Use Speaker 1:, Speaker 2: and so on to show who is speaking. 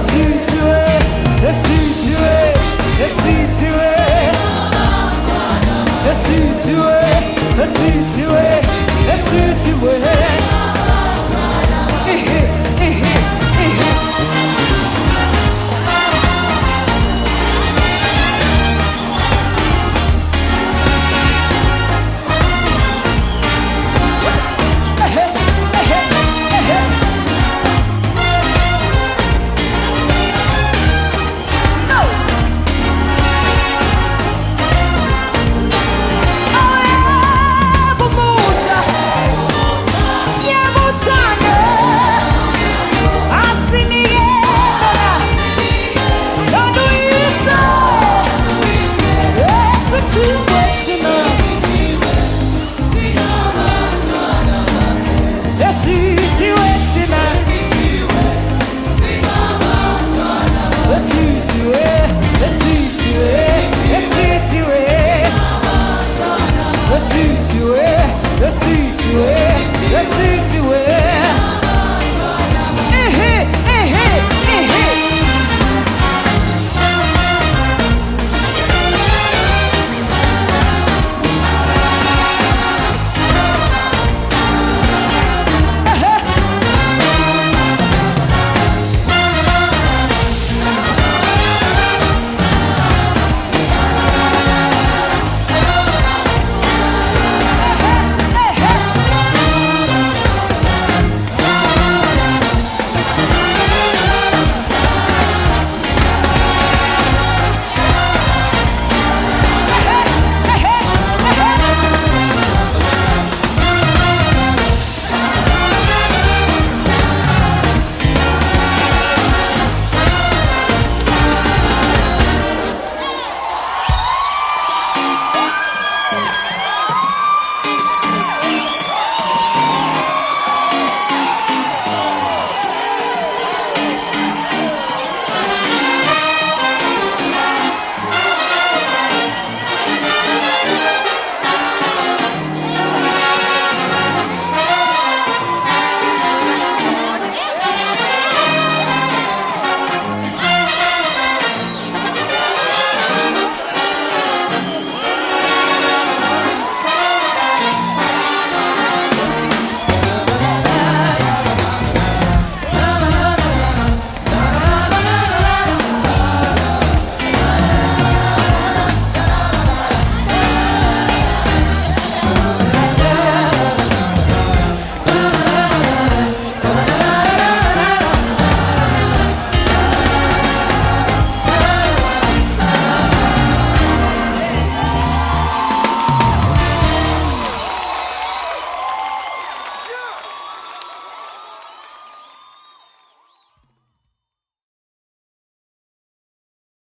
Speaker 1: Let's see to it. to it, eh? the sea to it, the sea to it.